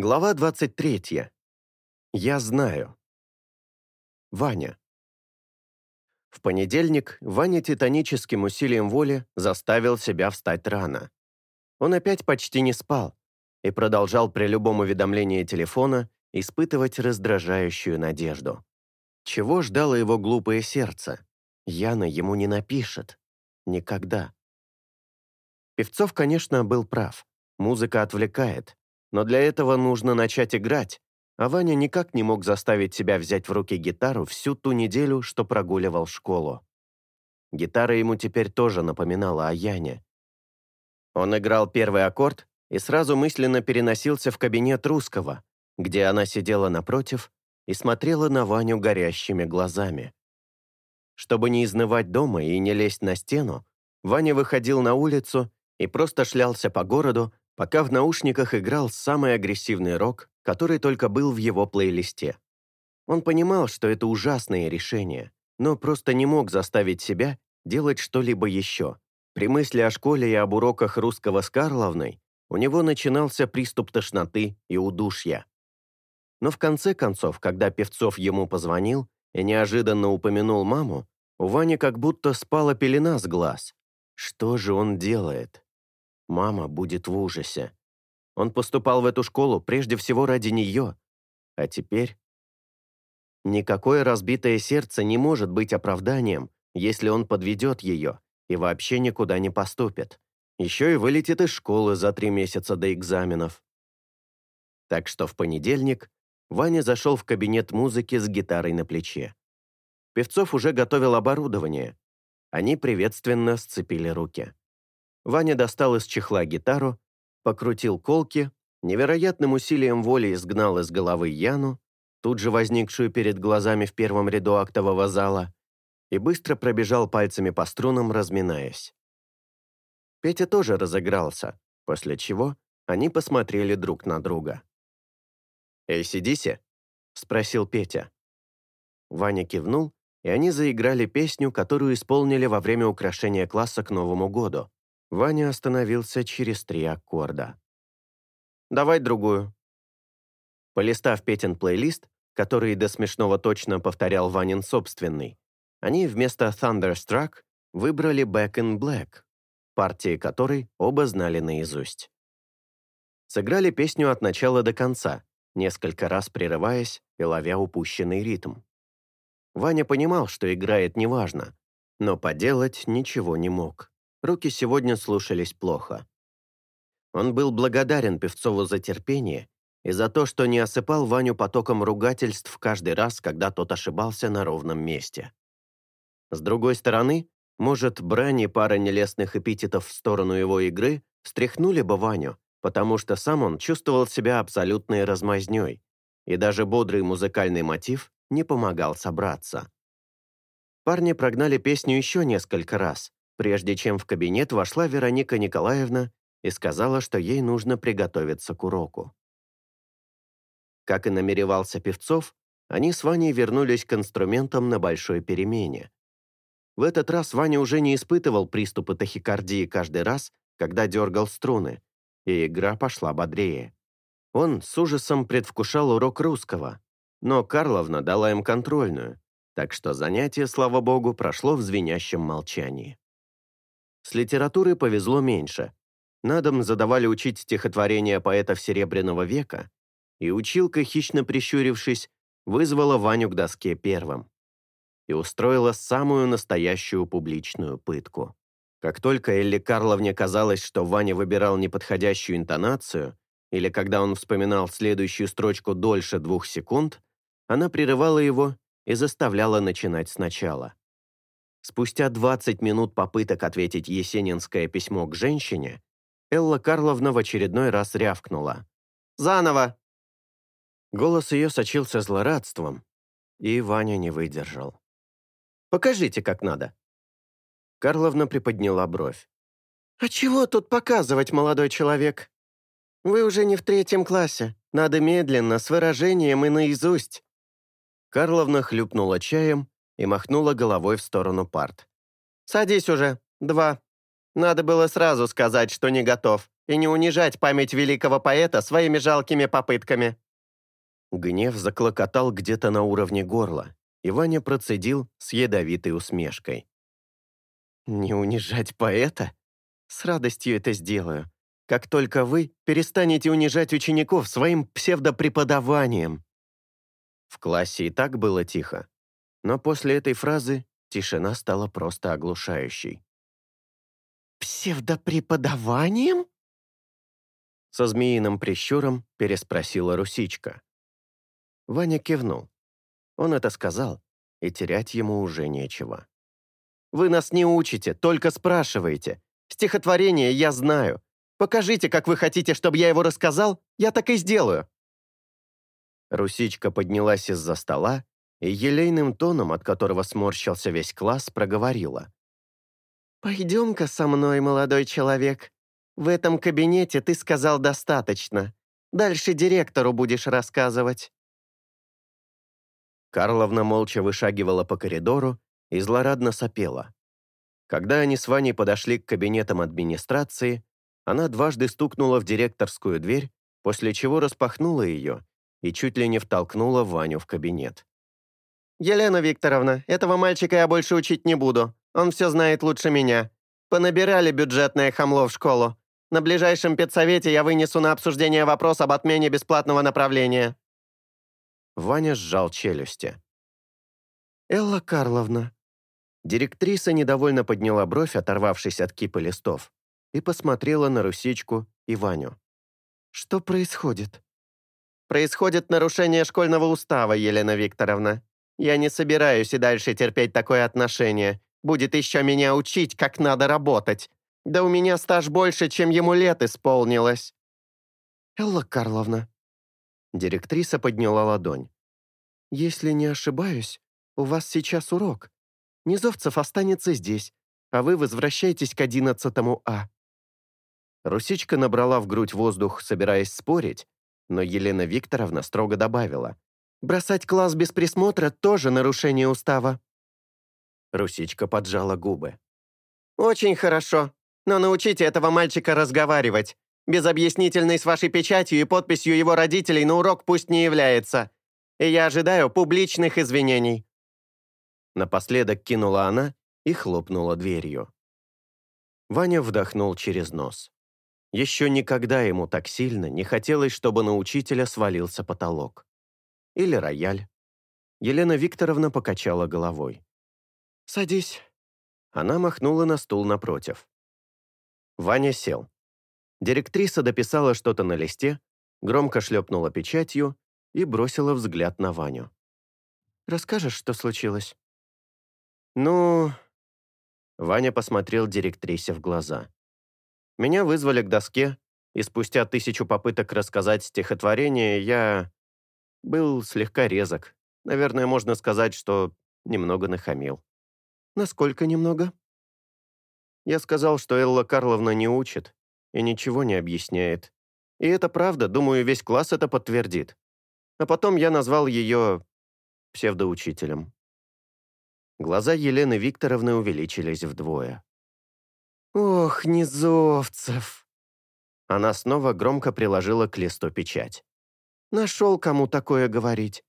Глава 23. Я знаю. Ваня. В понедельник Ваня титаническим усилием воли заставил себя встать рано. Он опять почти не спал и продолжал при любом уведомлении телефона испытывать раздражающую надежду. Чего ждало его глупое сердце? Яна ему не напишет. Никогда. Певцов, конечно, был прав. Музыка отвлекает, но для этого нужно начать играть, а Ваня никак не мог заставить себя взять в руки гитару всю ту неделю, что прогуливал школу. Гитара ему теперь тоже напоминала о Яне. Он играл первый аккорд и сразу мысленно переносился в кабинет русского, где она сидела напротив и смотрела на Ваню горящими глазами. Чтобы не изнывать дома и не лезть на стену, Ваня выходил на улицу и просто шлялся по городу, пока в наушниках играл самый агрессивный рок, который только был в его плейлисте. Он понимал, что это ужасное решение, но просто не мог заставить себя делать что-либо еще. При мысли о школе и об уроках русского с Карловной у него начинался приступ тошноты и удушья. Но в конце концов, когда Певцов ему позвонил и неожиданно упомянул маму, у Вани как будто спала пелена с глаз. Что же он делает? Мама будет в ужасе. Он поступал в эту школу прежде всего ради нее. А теперь... Никакое разбитое сердце не может быть оправданием, если он подведет ее и вообще никуда не поступит. Еще и вылетит из школы за три месяца до экзаменов. Так что в понедельник Ваня зашел в кабинет музыки с гитарой на плече. Певцов уже готовил оборудование. Они приветственно сцепили руки. Ваня достал из чехла гитару, покрутил колки, невероятным усилием воли изгнал из головы Яну, тут же возникшую перед глазами в первом ряду актового зала, и быстро пробежал пальцами по струнам, разминаясь. Петя тоже разыгрался, после чего они посмотрели друг на друга. «Эй, сидисе?» — спросил Петя. Ваня кивнул, и они заиграли песню, которую исполнили во время украшения класса к Новому году. Ваня остановился через три аккорда. «Давай другую». Полистав Петин плейлист, который до смешного точно повторял Ванин собственный, они вместо Thunderstruck выбрали Back in Black, партии которой оба знали наизусть. Сыграли песню от начала до конца, несколько раз прерываясь и ловя упущенный ритм. Ваня понимал, что играет неважно, но поделать ничего не мог. Руки сегодня слушались плохо. Он был благодарен Певцову за терпение и за то, что не осыпал Ваню потоком ругательств каждый раз, когда тот ошибался на ровном месте. С другой стороны, может, брани пара нелестных эпитетов в сторону его игры встряхнули бы Ваню, потому что сам он чувствовал себя абсолютной размазнёй, и даже бодрый музыкальный мотив не помогал собраться. Парни прогнали песню еще несколько раз, прежде чем в кабинет вошла Вероника Николаевна и сказала, что ей нужно приготовиться к уроку. Как и намеревался Певцов, они с Ваней вернулись к инструментам на большой перемене. В этот раз Ваня уже не испытывал приступы тахикардии каждый раз, когда дергал струны, и игра пошла бодрее. Он с ужасом предвкушал урок русского, но Карловна дала им контрольную, так что занятие, слава богу, прошло в звенящем молчании. С литературой повезло меньше. На дом задавали учить стихотворения поэтов Серебряного века, и училка, хищно прищурившись, вызвала Ваню к доске первым и устроила самую настоящую публичную пытку. Как только Элли Карловне казалось, что Ваня выбирал неподходящую интонацию, или когда он вспоминал следующую строчку дольше двух секунд, она прерывала его и заставляла начинать сначала. Спустя 20 минут попыток ответить есенинское письмо к женщине, Элла Карловна в очередной раз рявкнула. «Заново!» Голос ее сочился злорадством, и Ваня не выдержал. «Покажите, как надо». Карловна приподняла бровь. «А чего тут показывать, молодой человек? Вы уже не в третьем классе. Надо медленно, с выражением и наизусть». Карловна хлюпнула чаем и махнула головой в сторону парт. «Садись уже. Два. Надо было сразу сказать, что не готов, и не унижать память великого поэта своими жалкими попытками». Гнев заклокотал где-то на уровне горла, и Ваня процедил с ядовитой усмешкой. «Не унижать поэта? С радостью это сделаю. Как только вы перестанете унижать учеников своим псевдопреподаванием». В классе и так было тихо, но после этой фразы тишина стала просто оглушающей. «Псевдопреподаванием?» Со змеиным прищуром переспросила Русичка. Ваня кивнул. Он это сказал, и терять ему уже нечего. «Вы нас не учите, только спрашиваете. Стихотворение я знаю. Покажите, как вы хотите, чтобы я его рассказал, я так и сделаю». Русичка поднялась из-за стола и елейным тоном, от которого сморщился весь класс, проговорила. «Пойдем-ка со мной, молодой человек. В этом кабинете ты сказал достаточно. Дальше директору будешь рассказывать». Карловна молча вышагивала по коридору и злорадно сопела. Когда они с Ваней подошли к кабинетам администрации, она дважды стукнула в директорскую дверь, после чего распахнула ее и чуть ли не втолкнула Ваню в кабинет. «Елена Викторовна, этого мальчика я больше учить не буду. Он все знает лучше меня. Понабирали бюджетное хамло в школу. На ближайшем педсовете я вынесу на обсуждение вопрос об отмене бесплатного направления». Ваня сжал челюсти. «Элла Карловна». Директриса недовольно подняла бровь, оторвавшись от кипа листов, и посмотрела на Русичку и Ваню. «Что происходит?» «Происходит нарушение школьного устава, Елена Викторовна. Я не собираюсь и дальше терпеть такое отношение. Будет еще меня учить, как надо работать. Да у меня стаж больше, чем ему лет исполнилось». «Элла Карловна». Директриса подняла ладонь. «Если не ошибаюсь, у вас сейчас урок. Низовцев останется здесь, а вы возвращаетесь к одиннадцатому А». Русичка набрала в грудь воздух, собираясь спорить, но Елена Викторовна строго добавила. Бросать класс без присмотра тоже нарушение устава». Русичка поджала губы. «Очень хорошо, но научите этого мальчика разговаривать. Без объяснительной с вашей печатью и подписью его родителей на урок пусть не является. И я ожидаю публичных извинений». Напоследок кинула она и хлопнула дверью. Ваня вдохнул через нос. Еще никогда ему так сильно не хотелось, чтобы на учителя свалился потолок или рояль. Елена Викторовна покачала головой. «Садись». Она махнула на стул напротив. Ваня сел. Директриса дописала что-то на листе, громко шлепнула печатью и бросила взгляд на Ваню. «Расскажешь, что случилось?» «Ну...» Ваня посмотрел директрисе в глаза. «Меня вызвали к доске, и спустя тысячу попыток рассказать стихотворение я был слегка резок. Наверное, можно сказать, что немного нахамил. Насколько немного? Я сказал, что Элла Карловна не учит и ничего не объясняет. И это правда, думаю, весь класс это подтвердит. А потом я назвал ее псевдоучителем. Глаза Елены Викторовны увеличились вдвое. «Ох, Низовцев!» Она снова громко приложила к листу печать. Нашел, кому такое говорить.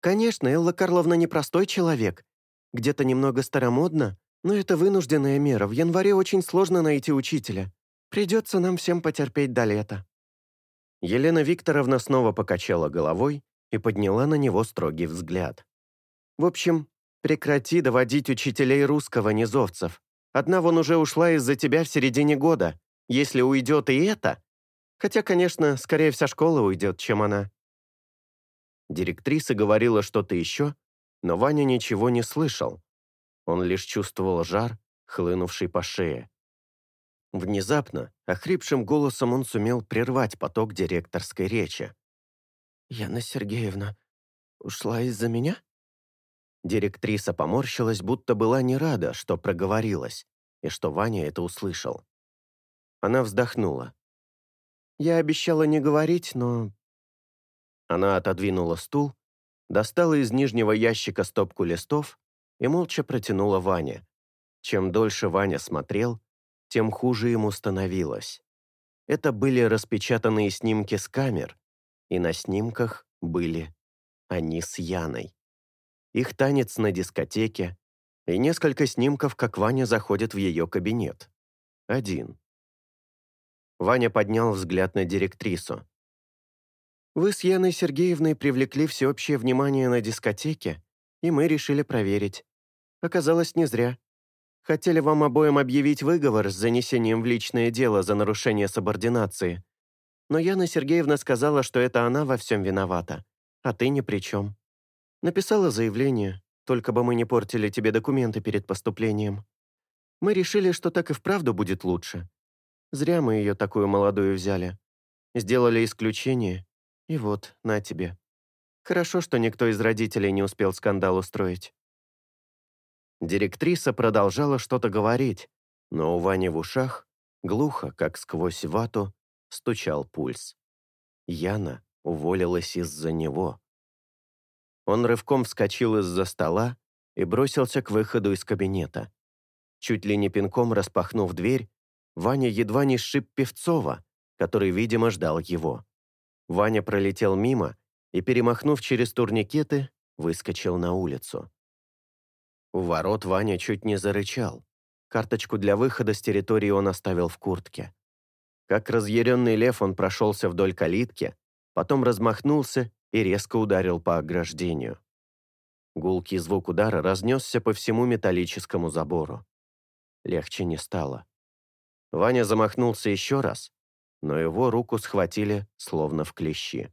Конечно, Элла Карловна непростой человек. Где-то немного старомодно, но это вынужденная мера. В январе очень сложно найти учителя. Придется нам всем потерпеть до лета». Елена Викторовна снова покачала головой и подняла на него строгий взгляд. «В общем, прекрати доводить учителей русского низовцев. Одна вон уже ушла из-за тебя в середине года. Если уйдет и это... Хотя, конечно, скорее вся школа уйдет, чем она. Директриса говорила что-то еще, но Ваня ничего не слышал. Он лишь чувствовал жар, хлынувший по шее. Внезапно, охрипшим голосом он сумел прервать поток директорской речи. «Яна Сергеевна ушла из-за меня?» Директриса поморщилась, будто была не рада, что проговорилась, и что Ваня это услышал. Она вздохнула. «Я обещала не говорить, но она отодвинула стул, достала из нижнего ящика стопку листов и молча протянула Ване. Чем дольше Ваня смотрел, тем хуже ему становилось. Это были распечатанные снимки с камер, и на снимках были они с Яной. Их танец на дискотеке и несколько снимков, как Ваня заходит в ее кабинет. Один. Ваня поднял взгляд на директрису. «Вы с Яной Сергеевной привлекли всеобщее внимание на дискотеке, и мы решили проверить. Оказалось, не зря. Хотели вам обоим объявить выговор с занесением в личное дело за нарушение субординации. Но Яна Сергеевна сказала, что это она во всем виновата, а ты ни при чем. Написала заявление, только бы мы не портили тебе документы перед поступлением. Мы решили, что так и вправду будет лучше. Зря мы ее такую молодую взяли. Сделали исключение, и вот, на тебе. Хорошо, что никто из родителей не успел скандал устроить. Директриса продолжала что-то говорить, но у Вани в ушах, глухо, как сквозь вату, стучал пульс. Яна уволилась из-за него. Он рывком вскочил из-за стола и бросился к выходу из кабинета. Чуть ли не пинком распахнув дверь, Ваня едва не сшиб Певцова, который, видимо, ждал его. Ваня пролетел мимо и, перемахнув через турникеты, выскочил на улицу. У ворот Ваня чуть не зарычал. Карточку для выхода с территории он оставил в куртке. Как разъяренный лев он прошелся вдоль калитки, потом размахнулся и резко ударил по ограждению. Гулкий звук удара разнесся по всему металлическому забору. Легче не стало. Ваня замахнулся еще раз, но его руку схватили, словно в клещи.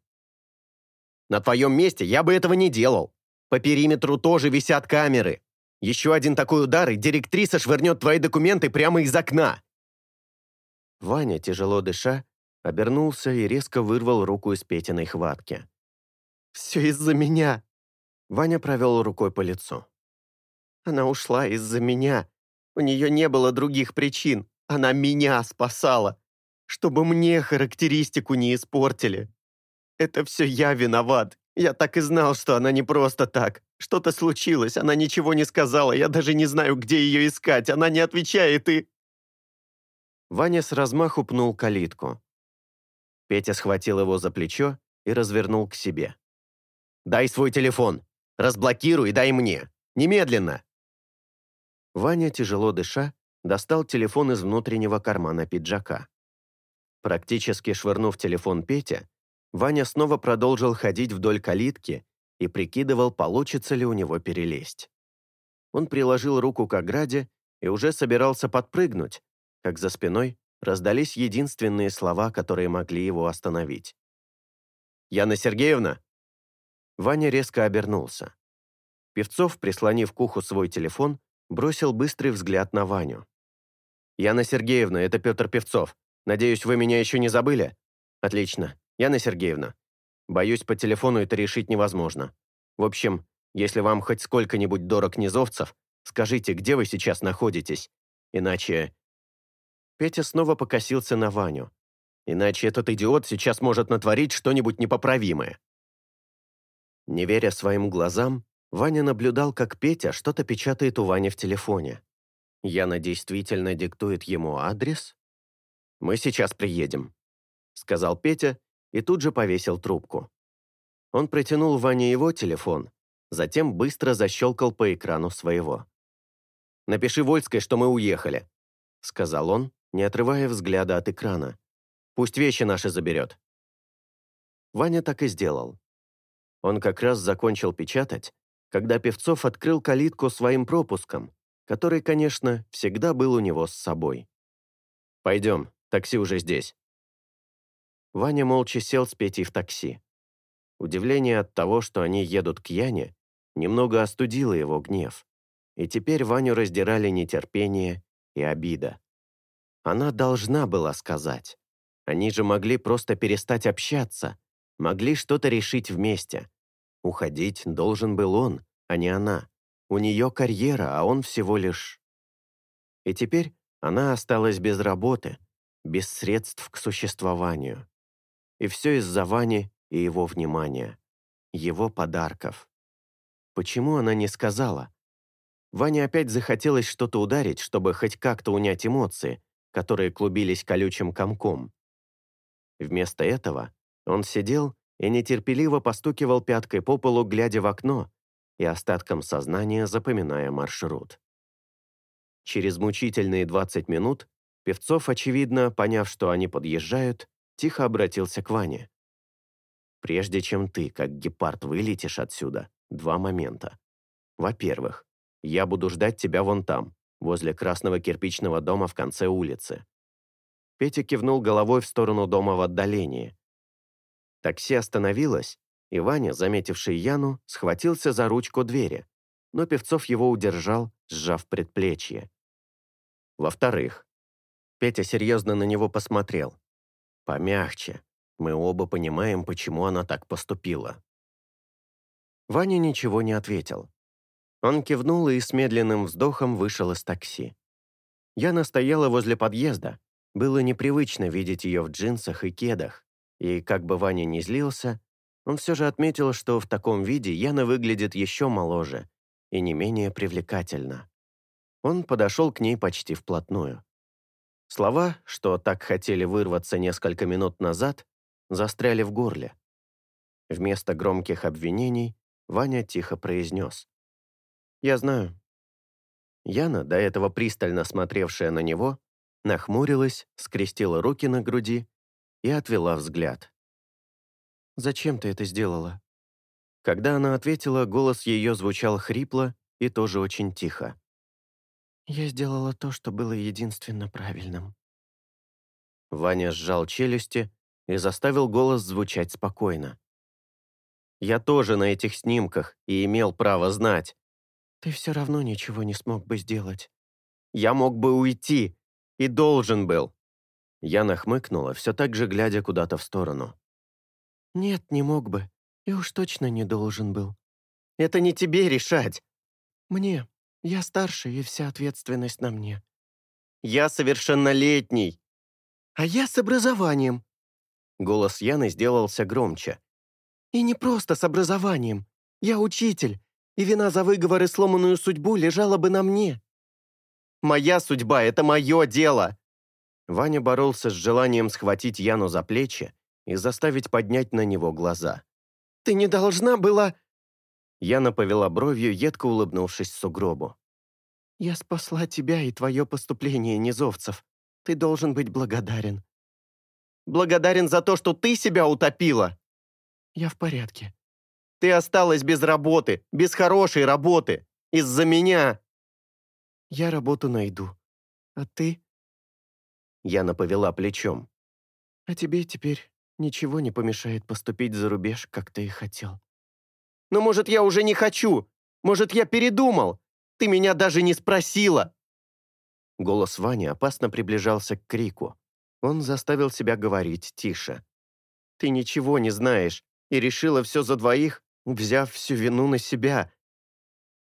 «На твоем месте я бы этого не делал. По периметру тоже висят камеры. Еще один такой удар, и директриса швырнет твои документы прямо из окна!» Ваня, тяжело дыша, обернулся и резко вырвал руку из Петиной хватки. «Все из-за меня!» Ваня провел рукой по лицу. «Она ушла из-за меня. У нее не было других причин. Она меня спасала. Чтобы мне характеристику не испортили. Это все я виноват. Я так и знал, что она не просто так. Что-то случилось, она ничего не сказала, я даже не знаю, где ее искать, она не отвечает и...» Ваня с размаху пнул калитку. Петя схватил его за плечо и развернул к себе. «Дай свой телефон! Разблокируй дай мне! Немедленно!» Ваня, тяжело дыша, достал телефон из внутреннего кармана пиджака. Практически швырнув телефон Петя, Ваня снова продолжил ходить вдоль калитки и прикидывал, получится ли у него перелезть. Он приложил руку к ограде и уже собирался подпрыгнуть, как за спиной раздались единственные слова, которые могли его остановить. «Яна Сергеевна!» Ваня резко обернулся. Певцов, прислонив к уху свой телефон, бросил быстрый взгляд на Ваню. «Яна Сергеевна, это Петр Певцов. Надеюсь, вы меня еще не забыли?» «Отлично. Яна Сергеевна, боюсь, по телефону это решить невозможно. В общем, если вам хоть сколько-нибудь дорог Низовцев, скажите, где вы сейчас находитесь. Иначе...» Петя снова покосился на Ваню. «Иначе этот идиот сейчас может натворить что-нибудь непоправимое». Не веря своим глазам, Ваня наблюдал, как Петя что-то печатает у Вани в телефоне. Яна действительно диктует ему адрес? «Мы сейчас приедем», — сказал Петя и тут же повесил трубку. Он протянул Ване его телефон, затем быстро защелкал по экрану своего. «Напиши Вольской, что мы уехали», — сказал он, не отрывая взгляда от экрана. «Пусть вещи наши заберет». Ваня так и сделал. Он как раз закончил печатать, когда Певцов открыл калитку своим пропуском, который, конечно, всегда был у него с собой. «Пойдем, такси уже здесь». Ваня молча сел с Петей в такси. Удивление от того, что они едут к Яне, немного остудило его гнев. И теперь Ваню раздирали нетерпение и обида. Она должна была сказать. Они же могли просто перестать общаться, могли что-то решить вместе. Уходить должен был он, а не она. У нее карьера, а он всего лишь... И теперь она осталась без работы, без средств к существованию. И все из-за Вани и его внимания, его подарков. Почему она не сказала? Ване опять захотелось что-то ударить, чтобы хоть как-то унять эмоции, которые клубились колючим комком. Вместо этого он сидел и нетерпеливо постукивал пяткой по полу, глядя в окно и остатком сознания запоминая маршрут. Через мучительные 20 минут Певцов, очевидно, поняв, что они подъезжают, тихо обратился к Ване. «Прежде чем ты, как гепард, вылетишь отсюда, два момента. Во-первых, я буду ждать тебя вон там, возле красного кирпичного дома в конце улицы». Петя кивнул головой в сторону дома в отдалении. Такси остановилось, и Ваня, заметивший Яну, схватился за ручку двери, но Певцов его удержал, сжав предплечье. Во-вторых, Петя серьезно на него посмотрел. «Помягче. Мы оба понимаем, почему она так поступила». Ваня ничего не ответил. Он кивнул и с медленным вздохом вышел из такси. Яна стояла возле подъезда. Было непривычно видеть ее в джинсах и кедах, и, как бы Ваня не злился, он все же отметил, что в таком виде Яна выглядит еще моложе и не менее привлекательно. Он подошел к ней почти вплотную. Слова, что так хотели вырваться несколько минут назад, застряли в горле. Вместо громких обвинений Ваня тихо произнес. «Я знаю». Яна, до этого пристально смотревшая на него, нахмурилась, скрестила руки на груди и отвела взгляд. «Зачем ты это сделала?» Когда она ответила, голос ее звучал хрипло и тоже очень тихо. «Я сделала то, что было единственно правильным». Ваня сжал челюсти и заставил голос звучать спокойно. «Я тоже на этих снимках и имел право знать». «Ты все равно ничего не смог бы сделать». «Я мог бы уйти и должен был». Я нахмыкнула, все так же глядя куда-то в сторону. «Нет, не мог бы. И уж точно не должен был». «Это не тебе решать». «Мне. Я старше, и вся ответственность на мне». «Я совершеннолетний». «А я с образованием». Голос Яны сделался громче. «И не просто с образованием. Я учитель, и вина за выговор и сломанную судьбу лежала бы на мне». «Моя судьба — это мое дело!» Ваня боролся с желанием схватить Яну за плечи и заставить поднять на него глаза. «Ты не должна была...» Яна повела бровью, едко улыбнувшись сугробу. «Я спасла тебя и твое поступление, Низовцев. Ты должен быть благодарен». «Благодарен за то, что ты себя утопила?» «Я в порядке». «Ты осталась без работы, без хорошей работы. Из-за меня». «Я работу найду. А ты?» Яна повела плечом. «А тебе теперь Ничего не помешает поступить за рубеж, как ты и хотел. Но, может, я уже не хочу? Может, я передумал? Ты меня даже не спросила!» Голос Вани опасно приближался к крику. Он заставил себя говорить тише. «Ты ничего не знаешь и решила все за двоих, взяв всю вину на себя».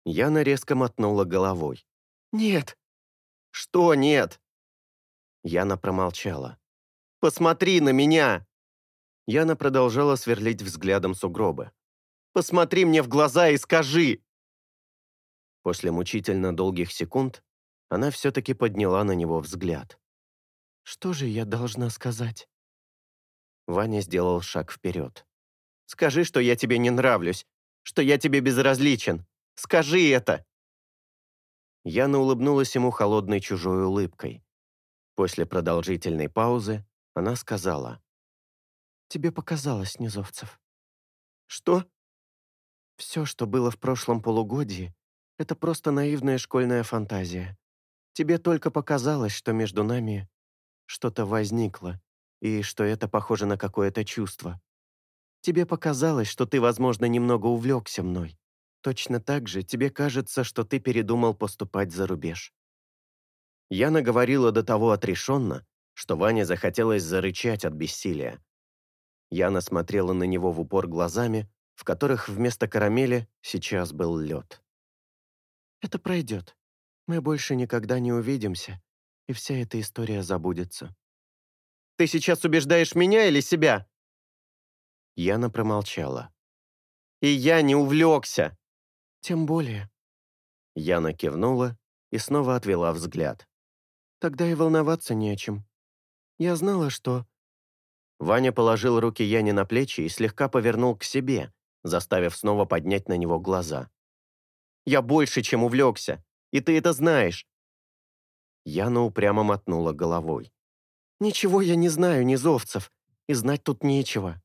Яна резко мотнула головой. «Нет». «Что нет?» Яна промолчала. «Посмотри на меня!» Яна продолжала сверлить взглядом сугробы. «Посмотри мне в глаза и скажи!» После мучительно долгих секунд она все-таки подняла на него взгляд. «Что же я должна сказать?» Ваня сделал шаг вперед. «Скажи, что я тебе не нравлюсь, что я тебе безразличен. Скажи это!» Яна улыбнулась ему холодной чужой улыбкой. После продолжительной паузы она сказала. Тебе показалось, Низовцев». «Что?» «Все, что было в прошлом полугодии, это просто наивная школьная фантазия. Тебе только показалось, что между нами что-то возникло, и что это похоже на какое-то чувство. Тебе показалось, что ты, возможно, немного увлекся мной. Точно так же тебе кажется, что ты передумал поступать за рубеж». Яна говорила до того отрешенно, что Ване захотелось зарычать от бессилия. Яна смотрела на него в упор глазами, в которых вместо карамели сейчас был лед. «Это пройдет. Мы больше никогда не увидимся, и вся эта история забудется». «Ты сейчас убеждаешь меня или себя?» Яна промолчала. «И я не увлекся!» «Тем более». Яна кивнула и снова отвела взгляд. Тогда и волноваться не о чем. Я знала, что...» Ваня положил руки Яне на плечи и слегка повернул к себе, заставив снова поднять на него глаза. «Я больше, чем увлекся, и ты это знаешь!» Яна упрямо мотнула головой. «Ничего я не знаю, низовцев, и знать тут нечего».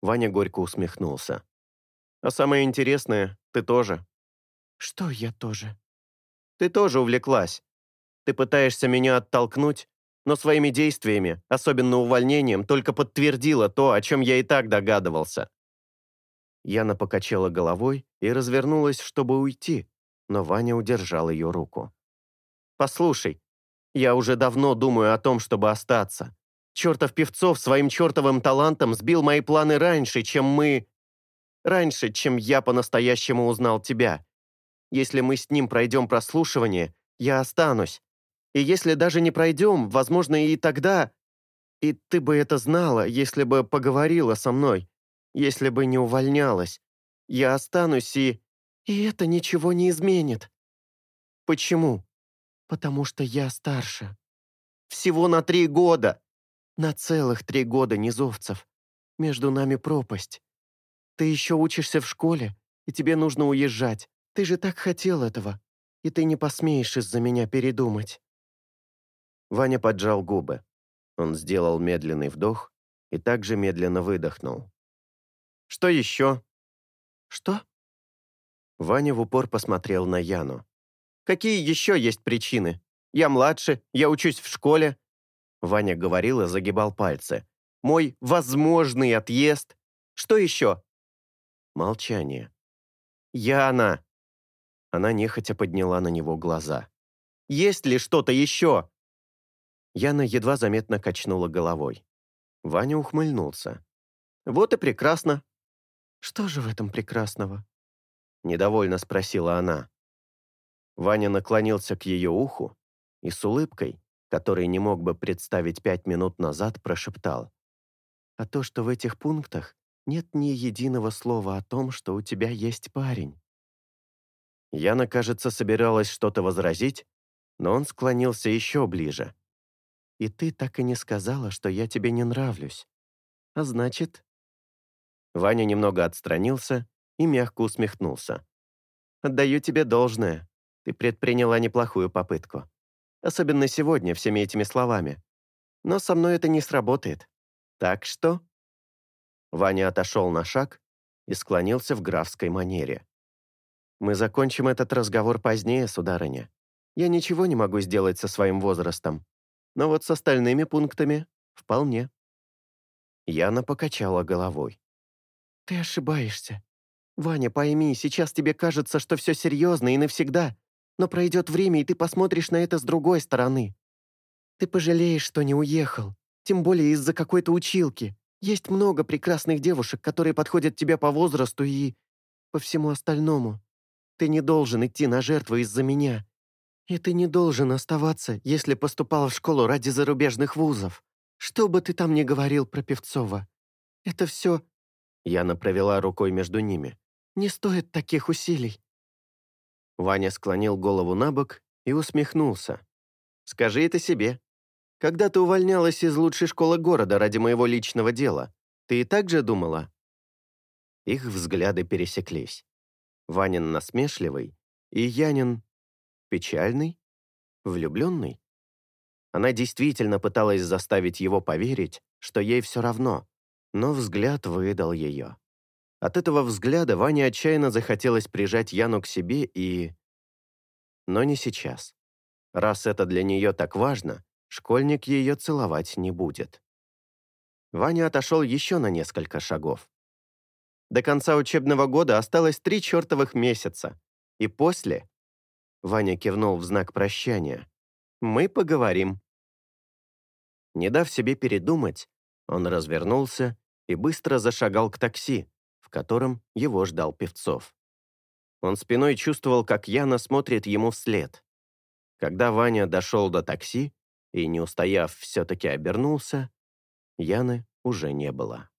Ваня горько усмехнулся. «А самое интересное, ты тоже». «Что я тоже?» «Ты тоже увлеклась. Ты пытаешься меня оттолкнуть, но своими действиями, особенно увольнением, только подтвердила то, о чем я и так догадывался». Яна покачала головой и развернулась, чтобы уйти, но Ваня удержал ее руку. «Послушай, я уже давно думаю о том, чтобы остаться. Чертов Певцов своим чертовым талантом сбил мои планы раньше, чем мы... Раньше, чем я по-настоящему узнал тебя. Если мы с ним пройдем прослушивание, я останусь. И если даже не пройдем, возможно, и тогда... И ты бы это знала, если бы поговорила со мной, если бы не увольнялась. Я останусь и... И это ничего не изменит. Почему? Потому что я старше. Всего на три года. На целых три года, Низовцев. Между нами пропасть. Ты еще учишься в школе, и тебе нужно уезжать. Ты же так хотел этого. И ты не посмеешь из-за меня передумать. Ваня поджал губы. Он сделал медленный вдох и также медленно выдохнул. «Что еще?» «Что?» Ваня в упор посмотрел на Яну. «Какие еще есть причины? Я младше, я учусь в школе». Ваня говорил и загибал пальцы. «Мой возможный отъезд. Что еще?» Молчание. «Яна!» Она нехотя подняла на него глаза. «Есть ли что-то еще?» Яна едва заметно качнула головой. Ваня ухмыльнулся. «Вот и прекрасно». «Что же в этом прекрасного?» Недовольно спросила она. Ваня наклонился к ее уху и с улыбкой, которой не мог бы представить пять минут назад, прошептал. «А то, что в этих пунктах нет ни единого слова о том, что у тебя есть парень». Яна, кажется, собиралась что-то возразить, но он склонился еще ближе, и ты так и не сказала, что я тебе не нравлюсь. А значит...» Ваня немного отстранился и мягко усмехнулся. «Отдаю тебе должное. Ты предприняла неплохую попытку. Особенно сегодня, всеми этими словами. Но со мной это не сработает. Так что...» Ваня отошел на шаг и склонился в графской манере. «Мы закончим этот разговор позднее, сударыня. Я ничего не могу сделать со своим возрастом но вот с остальными пунктами вполне». Яна покачала головой. «Ты ошибаешься. Ваня, пойми, сейчас тебе кажется, что все серьезно и навсегда, но пройдет время, и ты посмотришь на это с другой стороны. Ты пожалеешь, что не уехал, тем более из-за какой-то училки. Есть много прекрасных девушек, которые подходят тебе по возрасту и по всему остальному. Ты не должен идти на жертвы из-за меня. И ты не должен оставаться, если поступал в школу ради зарубежных вузов. Что бы ты там ни говорил про Певцова. Это все...» Яна провела рукой между ними. «Не стоит таких усилий». Ваня склонил голову на бок и усмехнулся. «Скажи это себе. Когда ты увольнялась из лучшей школы города ради моего личного дела, ты и так же думала?» Их взгляды пересеклись. Ванин насмешливый, и Янин Печальный? Влюбленный? Она действительно пыталась заставить его поверить, что ей все равно, но взгляд выдал ее. От этого взгляда Ване отчаянно захотелось прижать Яну к себе и... Но не сейчас. Раз это для нее так важно, школьник ее целовать не будет. Ваня отошел еще на несколько шагов. До конца учебного года осталось три чертовых месяца, и после Ваня кивнул в знак прощания. «Мы поговорим». Не дав себе передумать, он развернулся и быстро зашагал к такси, в котором его ждал Певцов. Он спиной чувствовал, как Яна смотрит ему вслед. Когда Ваня дошел до такси и, не устояв, все-таки обернулся, Яны уже не было.